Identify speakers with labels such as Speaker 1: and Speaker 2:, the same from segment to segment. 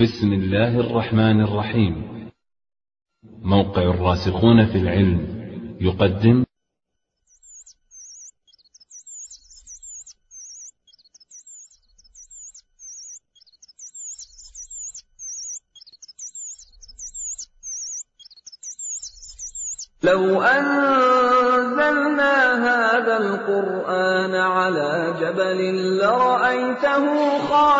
Speaker 1: بسم الله الرحمن الرحيم. موقع الراسخون في العلم يقدم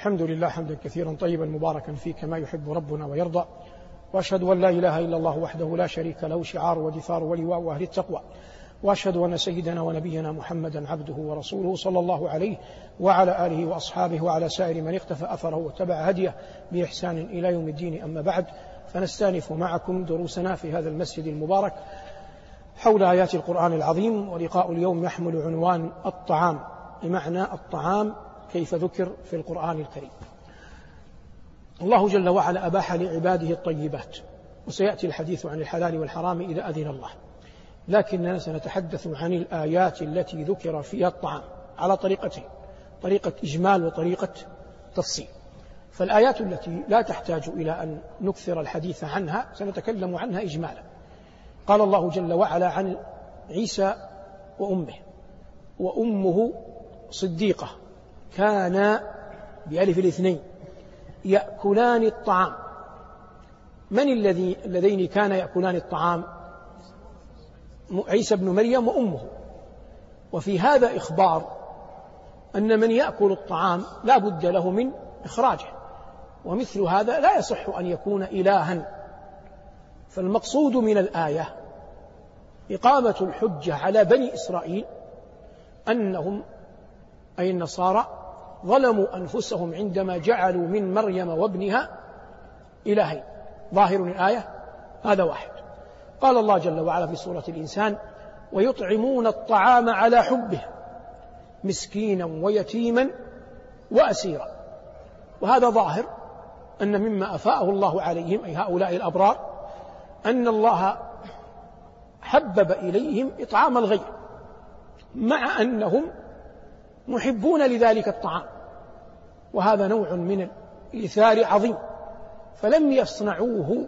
Speaker 2: الحمد لله حمدا كثيرا طيبا مباركا فيه كما يحب ربنا ويرضى. وأشهد أن لا إله إلا الله وحده لا شريك له شعار ودثار ولواء أهل التقوى. وأشهد أن سيدنا ونبينا محمدا عبده ورسوله صلى الله عليه وعلى آله وأصحابه وعلى سائر من اقتفى أثره واتبع هديه بإحسان إلى يوم الدين. أما بعد فنستأنف معكم دروسنا في هذا المسجد المبارك حول آيات القرآن العظيم ولقاء اليوم يحمل عنوان الطعام. بمعنى الطعام كيف ذكر في القرآن الكريم. الله جل وعلا أباح لعباده الطيبات وسيأتي الحديث عن الحلال والحرام إذا أذن الله. لكننا سنتحدث عن الآيات التي ذكر فيها الطعام على طريقتين طريقة إجمال وطريقة تفصيل. فالآيات التي لا تحتاج إلى أن نكثر الحديث عنها سنتكلم عنها إجمالا. قال الله جل وعلا عن عيسى وأمه وأمه صديقة كانا بألف الاثنين. يأكلان الطعام. من الذي اللذين كانا يأكلان الطعام؟ عيسى بن مريم وأمه. وفي هذا إخبار أن من يأكل الطعام لا بد له من إخراجه. ومثل هذا لا يصح أن يكون إلها. فالمقصود من الآية إقامة الحجة على بني إسرائيل أنهم أي النصارى ظلموا أنفسهم عندما جعلوا من مريم وابنها إلهين. ظاهر الآية هذا واحد. قال الله جل وعلا في سورة الإنسان ويطعمون الطعام على حبه مسكينا ويتيما وأسيرا. وهذا ظاهر أن مما أفاءه الله عليهم أي هؤلاء الأبرار أن الله حبب إليهم إطعام الغير مع أنهم محبون لذلك الطعام. وهذا نوع من الإيثار عظيم. فلم يصنعوه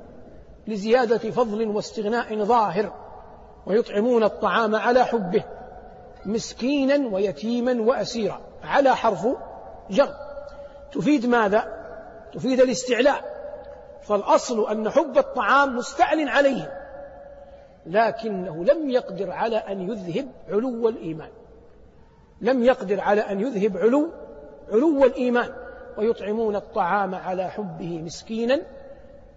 Speaker 2: لزيادة فضل واستغناء ظاهر ويطعمون الطعام على حبه مسكينا ويتيما وأسيرا على حرف جر. تفيد ماذا؟ تفيد الاستعلاء. فالأصل أن حب الطعام مستعل عليهم لكنه لم يقدر على أن يذهب علو الإيمان. لم يقدر على أن يذهب علو علو الإيمان ويطعمون الطعام على حبه مسكينا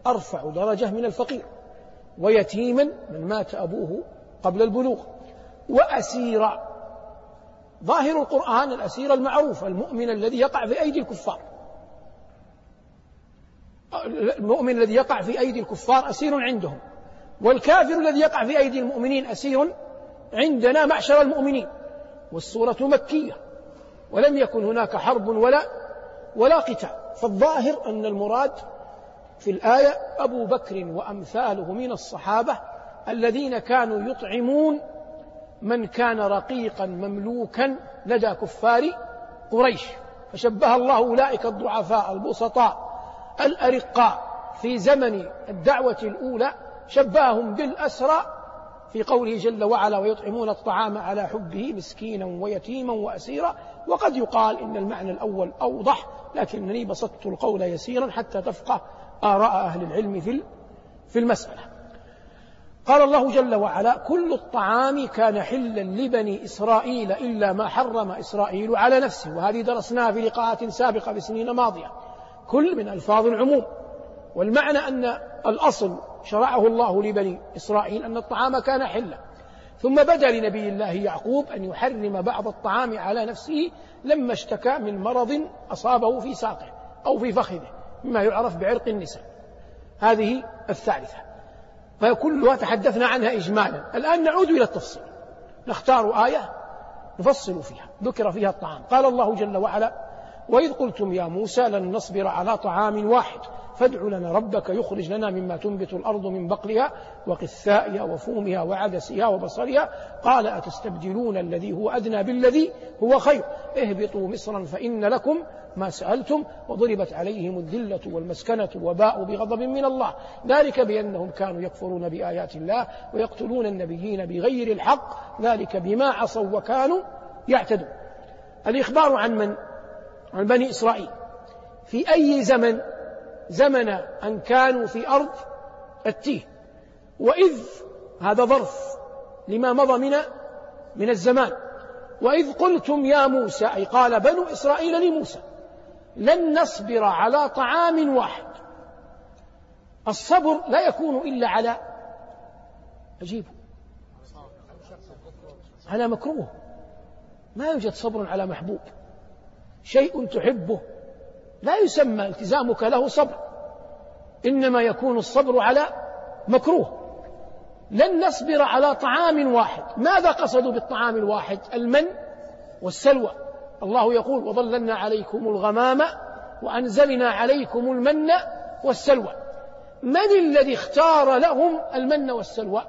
Speaker 2: أرفع درجة من الفقير ويتيما من مات أبوه قبل البلوغ. وأسيرا ظاهر القرآن الأسير المعروف المؤمن الذي يقع في أيدي الكفار. المؤمن الذي يقع في أيدي الكفار أسير عندهم والكافر الذي يقع في أيدي المؤمنين أسير عندنا معشر المؤمنين. والسورة مكية ولم يكن هناك حرب ولا ولا قتال. فالظاهر أن المراد في الآية أبو بكر وأمثاله من الصحابة الذين كانوا يطعمون من كان رقيقا مملوكا لدى كفار قريش. فشبه الله أولئك الضعفاء البسطاء الأرقاء. في زمن الدعوة الأولى شبههم بالأسرى في قوله جل وعلا ويطعمون الطعام على حبه مسكينا ويتيما وأسيرا. وقد يقال إن المعنى الأول أوضح لكنني بسطت القول يسيرا حتى تفقه آراء أهل العلم في في المسألة. قال الله جل وعلا كل الطعام كان حلا لبني إسرائيل إلا ما حرم إسرائيل على نفسه. وهذه درسناها في لقاءات سابقة في سنين ماضية. كل من ألفاظ العموم. والمعنى أن الأصل شرعه الله لبني إسرائيل أن الطعام كان حلا. ثم بدا لنبي الله يعقوب أن يحرم بعض الطعام على نفسه لما اشتكى من مرض أصابه في ساقه أو في فخذه مما يعرف بعرق النساء. هذه الثالثة. فكلها تحدثنا عنها إجمالا. الآن نعود إلى التفصيل. نختار آية نفصل فيها. ذكر فيها الطعام. قال الله جل وعلا وإذ قلتم يا موسى لن نصبر على طعام واحد فادع لنا ربك يخرج لنا مما تنبت الأرض من بقلها وقثائها وفومها وعدسها وبصلها. قال أتستبدلون الذي هو أدنى بالذي هو خير؟ اهبطوا مصرا فإن لكم ما سألتم. وضربت عليهم الذلة والمسكنة وباءوا بغضب من الله. ذلك بأنهم كانوا يكفرون بآيات الله ويقتلون النبيين بغير الحق. ذلك بما عصوا وكانوا يعتدون. الإخبار عن من؟ عن بني إسرائيل. في أي زمن زمن أن كانوا في أرض التيه؟ وإذ هذا ظرف لما مضى من من الزمان. وإذ قلتم يا موسى أي قال بنو إسرائيل لموسى لن نصبر على طعام واحد. الصبر لا يكون إلا على أجيبه. على مكروه ما يوجد صبر على محبوب. شيء تحبه. لا يسمى التزامك له صبر. إنما يكون الصبر على مكروه. لن نصبر على طعام واحد. ماذا قصدوا بالطعام الواحد؟ المن والسلوى. الله يقول وظللنا عليكم الغمام وأنزلنا عليكم المن والسلوى. من الذي اختار لهم المن والسلوى؟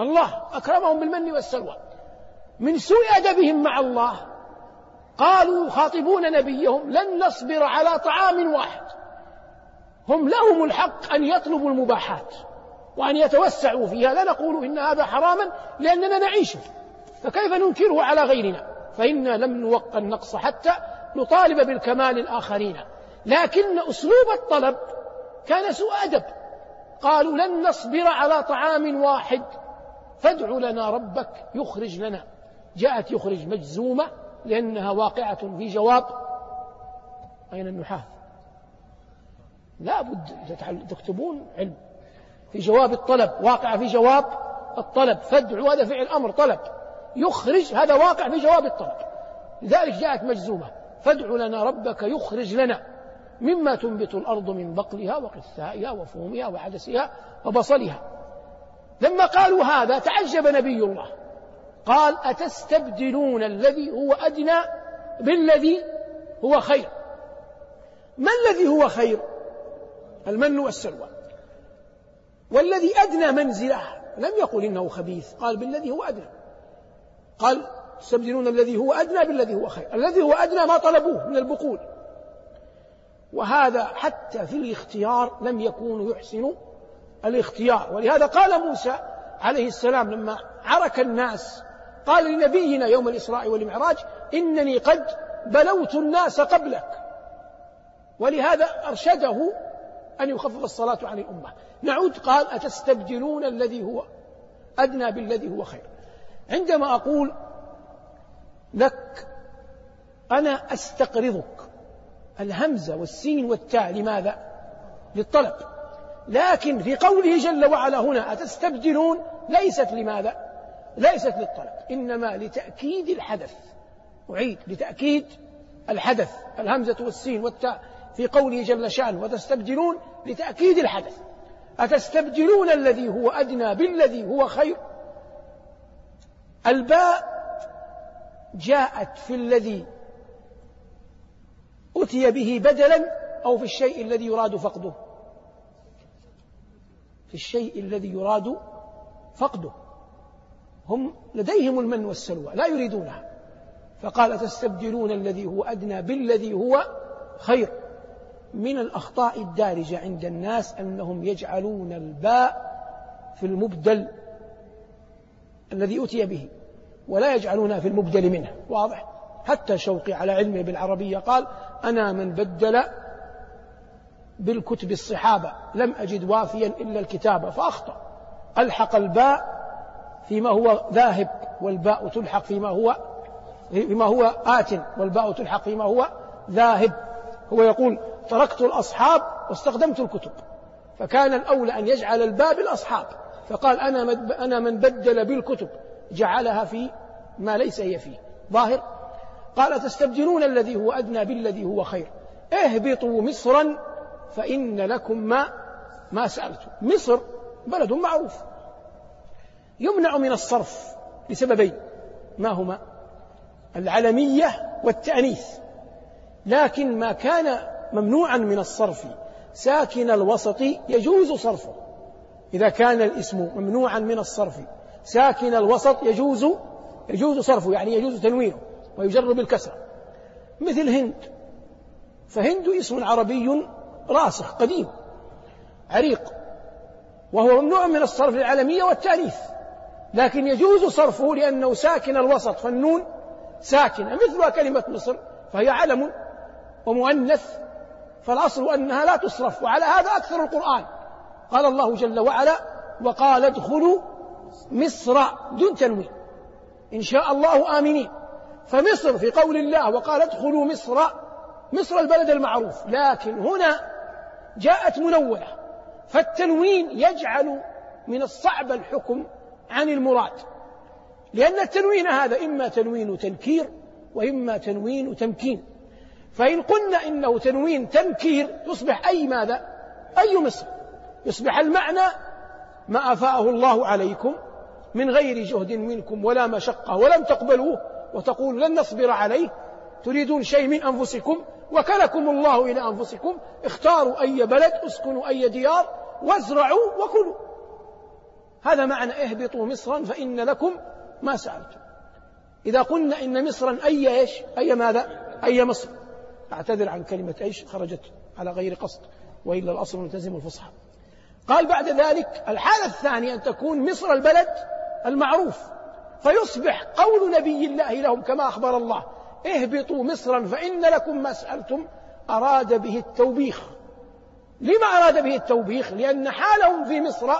Speaker 2: الله. أكرمهم بالمن والسلوى. من سوء أدبهم مع الله. قالوا خاطبون نبيهم لن نصبر على طعام واحد. هم لهم الحق أن يطلبوا المباحات وأن يتوسعوا فيها. لا نقول إن هذا حراما لأننا نعيشه فكيف ننكره على غيرنا؟ فإنا لم نوق النقص حتى نطالب بالكمال الآخرين. لكن أسلوب الطلب كان سوء أدب. قالوا لن نصبر على طعام واحد. فادع لنا ربك يخرج لنا. جاءت يخرج مجزومة. لأنها واقعة في جواب أين النحاة؟ لا بد تكتبون علم. في جواب الطلب واقع في جواب الطلب. فادع هذا فعل أمر طلب. يخرج هذا واقع في جواب الطلب. لذلك جاءت مجزومة. فادع لنا ربك يخرج لنا مما تنبت الأرض من بقلها وقثائها وفومها وعدسها وبصلها. لما قالوا هذا تعجب نبي الله. قال أتستبدلون الذي هو أدنى بالذي هو خير؟ ما الذي هو خير؟ المن والسلوى. والذي أدنى منزله لم يقل إنه خبيث قال بالذي هو أدنى. قال تستبدلون الذي هو أدنى بالذي هو خير. الذي هو أدنى ما طلبوه من البقول وهذا حتى في الاختيار لم يكونوا يحسنوا الاختيار. ولهذا قال موسى عليه السلام لما عرك الناس قال لنبينا يوم الإسراء والمعراج إنني قد بلوت الناس قبلك ولهذا أرشده أن يخفف الصلاة عن الأمة نعود قال أتستبدلون الذي هو أدنى بالذي هو خير عندما أقول لك أنا أستقرضك الهمزة والسين والتاء لماذا؟ للطلب لكن في قوله جل وعلا هنا أتستبدلون ليست لماذا؟ ليست للطلب إنما لتأكيد الحدث. أعيد لتأكيد الحدث الهمزة والسين والتاء في قوله جل شأنه وتستبدلون لتأكيد الحدث. أتستبدلون الذي هو أدنى بالذي هو خير؟ الباء جاءت في الذي أتي به بدلا أو في الشيء الذي يراد فقده. في الشيء الذي يراد فقده. هم لديهم المن والسلوى لا يريدونها. فقال تستبدلون الذي هو أدنى بالذي هو خير. من الأخطاء الدارجة عند الناس أنهم يجعلون الباء في المبدل الذي أتي به ولا يجعلونها في المبدل منه. واضح؟ حتى شوقي على علمه بالعربية قال أنا من بدل بالكتب الصحابة لم أجد وافيا إلا الكتابة فأخطأ. ألحق الباء فيما هو ذاهب والباء تلحق فيما هو فيما هو آت والباء تلحق فيما هو ذاهب. هو يقول تركت الأصحاب واستخدمت الكتب فكان الأولى أن يجعل الباء بالأصحاب فقال أنا أنا من بدل بالكتب جعلها في ما ليس هي فيه. ظاهر؟ قال تستبدلون الذي هو أدنى بالذي هو خير؟ اهبطوا مصرا فإن لكم ما ما سألتم. مصر بلد معروف. يمنع من الصرف لسببين. ما هما؟ العلمية والتأنيث. لكن ما كان ممنوعا من الصرف ساكن الوسط يجوز صرفه. إذا كان الاسم ممنوعا من الصرف ساكن الوسط يجوز يجوز صرفه يعني يجوز تنوينه ويجر بالكسرة مثل هند. فهند اسم عربي راسخ قديم عريق وهو ممنوع من الصرف للعلمية والتأنيث. لكن يجوز صرفه لأنه ساكن الوسط فالنون ساكنة مثلها كلمة مصر فهي علم ومؤنث فالأصل أنها لا تصرف وعلى هذا أكثر القرآن. قال الله جل وعلا وقال ادخلوا مصر دون تنوين. إن شاء الله آمنين. فمصر في قول الله وقال ادخلوا مصر مصر البلد المعروف. لكن هنا جاءت منونة فالتنوين يجعل من الصعب الحكم عن المراد. لأن التنوين هذا إما تنوين تنكير وإما تنوين تمكين. فإن قلنا إنه تنوين تنكير يصبح أي ماذا؟ أي مصر يصبح المعنى ما أفاءه الله عليكم من غير جهد منكم ولا مشقة ولم تقبلوه وتقول لن نصبر عليه. تريدون شيء من أنفسكم وكلكم الله إلى أنفسكم. اختاروا أي بلد اسكنوا أي ديار وازرعوا وكلوا. هذا معنى اهبطوا مصرا فإن لكم ما سألتم. إذا قلنا إن مصرا أي إيش؟ أي ماذا؟ أي مصر. أعتذر عن كلمة إيش؟ خرجت على غير قصد وإلا الأصل ملتزم الفصحى قال بعد ذلك الحالة الثانية أن تكون مصر البلد المعروف. فيصبح قول نبي الله لهم كما أخبر الله اهبطوا مصرا فإن لكم ما سألتم أراد به التوبيخ. لما أراد به التوبيخ؟ لأن حالهم في مصر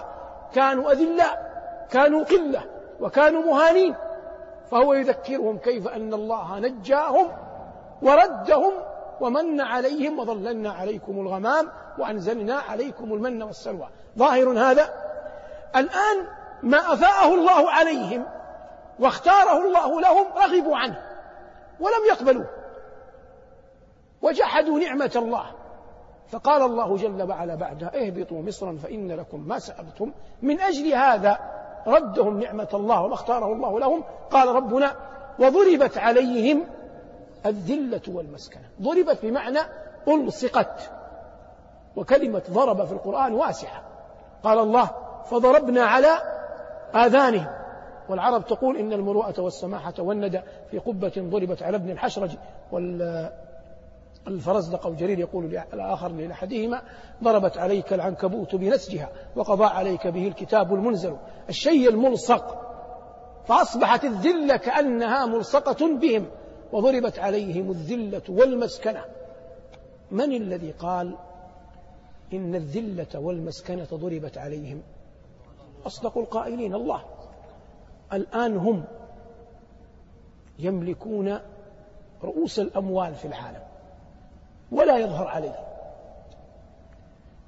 Speaker 2: كانوا أذلاء كانوا قلة وكانوا مهانين. فهو يذكرهم كيف أن الله نجاهم وردهم ومن عليهم وظللنا عليكم الغمام وأنزلنا عليكم المن والسلوى. ظاهر هذا؟ الآن ما أفاءه الله عليهم واختاره الله لهم رغبوا عنه ولم يقبلوه. وجحدوا نعمة الله. فقال الله جل وعلا بعدها اهبطوا مصرا فإن لكم ما سألتم. من أجل هذا ردهم نعمة الله وما اختاره الله لهم. قال ربنا وضربت عليهم الذلة والمسكنة. ضربت بمعنى ألصقت. وكلمة ضرب في القرآن واسعة. قال الله فضربنا على آذانهم. والعرب تقول إن المروءة والسماحة والندى في قبة ضربت على ابن الحشرج والفرزدق أو جرير يقول الآخر لأحدهما ضربت عليك العنكبوت بنسجها وقضى عليك به الكتاب المنزل. الشيء الملصق. فأصبحت الذلة كأنها ملصقة بهم وضربت عليهم الذلة والمسكنة. من الذي قال إن الذلة والمسكنة ضربت عليهم؟ أصدق القائلين الله. الآن هم يملكون رؤوس الأموال في العالم. ولا يظهر عليه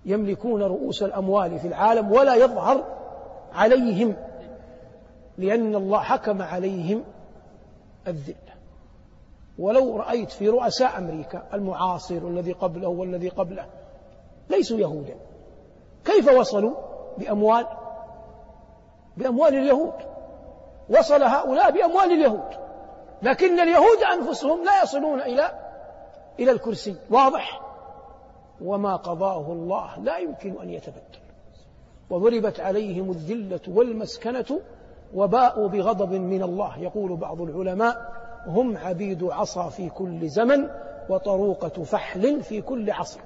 Speaker 2: يملكون رؤوس الأموال في العالم ولا يظهر عليهم لأن الله حكم عليهم الذلة. ولو رأيت في رؤساء أمريكا المعاصر والذي قبله والذي قبله ليسوا يهودا. كيف وصلوا بأموال؟ بأموال اليهود. وصل هؤلاء بأموال اليهود. لكن اليهود أنفسهم لا يصلون إلى إلى الكرسي. واضح؟ وما قضاه الله. لا يمكن أن يتبدل. وضربت عليهم الذلة والمسكنة وباءوا بغضب من الله. يقول بعض العلماء هم عبيد عصا في كل زمن وطروقة فحل في كل عصر.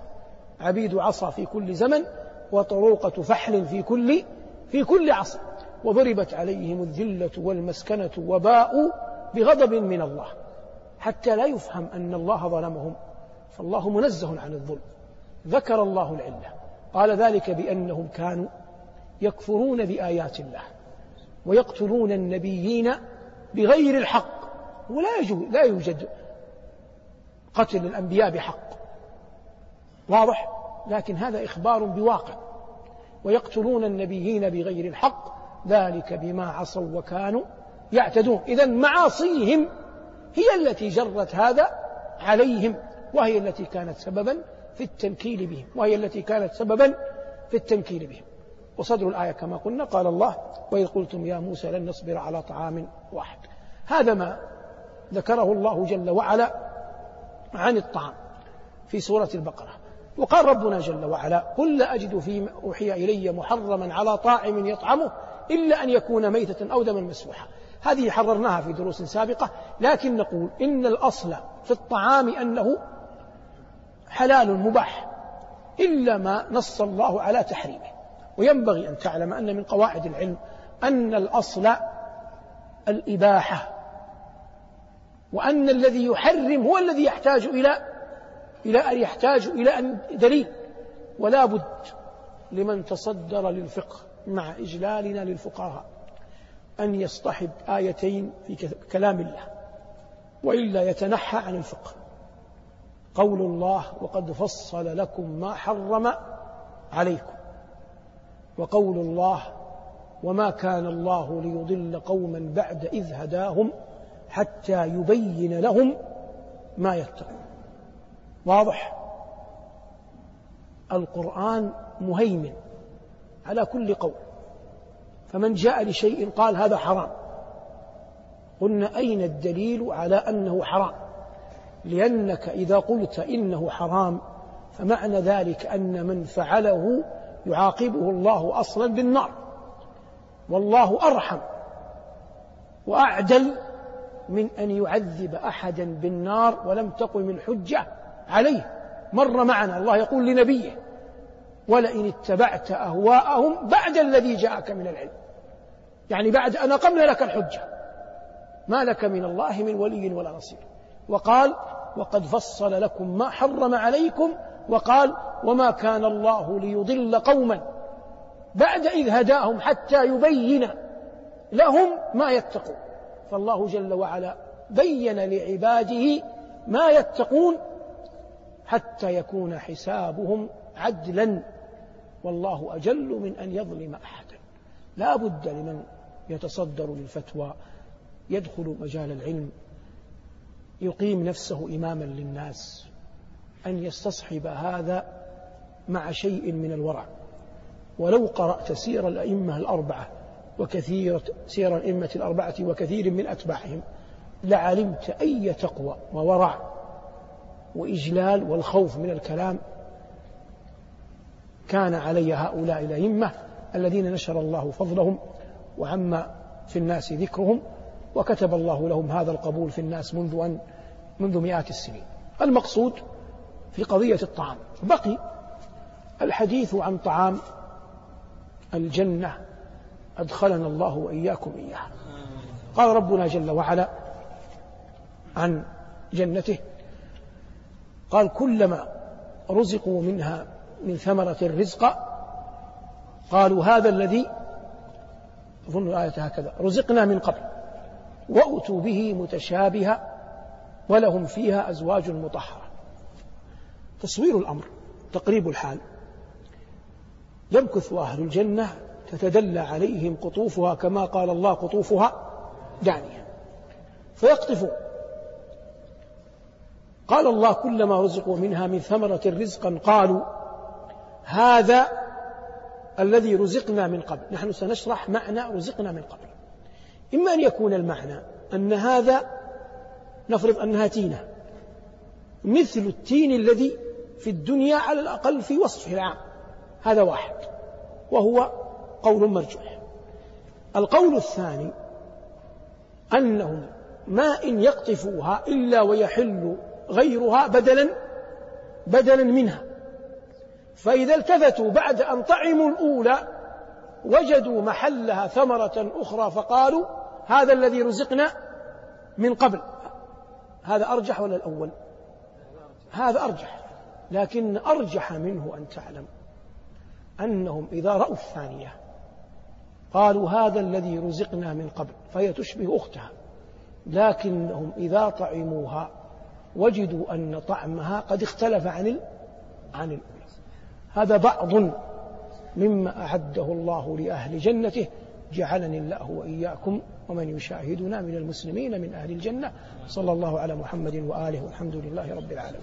Speaker 2: عبيد عصا في كل زمن وطروقة فحل في كل في كل عصر. وضربت عليهم الذلة والمسكنة وباءوا بغضب من الله. حتى لا يفهم أن الله ظلمهم. فالله منزه عن الظلم. ذكر الله العلة. قال ذلك بأنهم كانوا يكفرون بآيات الله ويقتلون النبيين بغير الحق. ولا لا يوجد قتل الأنبياء بحق. واضح؟ لكن هذا إخبار بواقع. ويقتلون النبيين بغير الحق. ذلك بما عصوا وكانوا يعتدون. إذا معاصيهم هي التي جرت هذا عليهم وهي التي كانت سببا في التنكيل بهم وهي التي كانت سببا في التنكيل بهم. وصدر الآية كما قلنا قال الله وإذ قلتم يا موسى لن نصبر على طعام واحد. هذا ما ذكره الله جل وعلا عن الطعام في سورة البقرة. وقال ربنا جل وعلا قل لا أجد فيما أوحي إلي محرما على طاعم يطعمه إلا أن يكون ميتة أو دما مسفوحا. هذه حررناها في دروس سابقة لكن نقول إن الأصل في الطعام أنه حلال مباح إلا ما نص الله على تحريمه. وينبغي أن تعلم أن من قواعد العلم أن الأصل الإباحة وأن الذي يحرم هو الذي يحتاج إلى إلى أن يحتاج إلى أن دليل. ولا بد لمن تصدر للفقه مع إجلالنا للفقهاء. أن يصطحب آيتين في كلام الله وإلا يتنحى عن الفقه. قول الله وقد فصل لكم ما حرم عليكم. وقول الله وما كان الله ليضل قوما بعد إذ هداهم حتى يبين لهم ما يتقون. واضح؟ القرآن مهيمن على كل قول. فمن جاء لشيء قال هذا حرام. قلنا أين الدليل على أنه حرام؟ لأنك إذا قلت إنه حرام فمعنى ذلك أن من فعله يعاقبه الله أصلا بالنار. والله أرحم وأعدل من أن يعذب أحدا بالنار ولم تقم الحجة عليه. مر معنا الله يقول لنبيه ولئن اتبعت أهواءهم بعد الذي جاءك من العلم. يعني بعد أن أقمنا لك الحجة. ما لك من الله من ولي ولا نصير. وقال وقد فصل لكم ما حرم عليكم وقال وما كان الله ليضل قوما. بعد إذ هداهم حتى يبين لهم ما يتقون. فالله جل وعلا بين لعباده ما يتقون حتى يكون حسابهم عدلا. والله أجل من أن يظلم أحدا. لا بد لمن يتصدر للفتوى يدخل مجال العلم يقيم نفسه إماما للناس أن يستصحب هذا مع شيء من الورع. ولو قرأت سير الأئمة الأربعة وكثير سير الأئمة الأربعة وكثير من أتباعهم لعلمت أي تقوى وورع وإجلال والخوف من الكلام كان علي هؤلاء الأئمة الذين نشر الله فضلهم وعم في الناس ذكرهم وكتب الله لهم هذا القبول في الناس منذ أن منذ مئات السنين. المقصود في قضية الطعام. بقي الحديث عن طعام الجنة. أدخلنا الله وإياكم إياها. قال ربنا جل وعلا عن جنته. قال كلما رزقوا منها من ثمرة الرزق قالوا هذا الذي أظن الآية هكذا رزقنا من قبل وأتوا به متشابها ولهم فيها أزواج مطهرة. تصوير الأمر تقريب الحال يمكث أهل الجنة تتدلى عليهم قطوفها كما قال الله قطوفها دانية. فيقطفون قال الله كلما رزقوا منها من ثمرة رزقا قالوا هذا الذي رزقنا من قبل. نحن سنشرح معنى رزقنا من قبل. إما أن يكون المعنى أن هذا نفرض أنها تينة. مثل التين الذي في الدنيا على الأقل في وصفه العام. هذا واحد. وهو قول مرجوح. القول الثاني أنهم ما إن يقطفوها إلا ويحل غيرها بدلا بدلا منها. فإذا التفتوا بعد أن طعموا الأولى وجدوا محلها ثمرة أخرى فقالوا هذا الذي رزقنا من قبل. هذا أرجح ولا الأول؟ هذا أرجح لكن أرجح منه أن تعلم أنهم إذا رأوا الثانية قالوا هذا الذي رزقنا من قبل فهي تشبه أختها لكنهم إذا طعموها وجدوا أن طعمها قد اختلف عن عن الأولى هذا بعض مما أعده الله لأهل جنته. جعلني الله وإياكم ومن يشاهدنا من المسلمين من أهل الجنة. صلى الله على محمد وآله والحمد لله رب العالمين.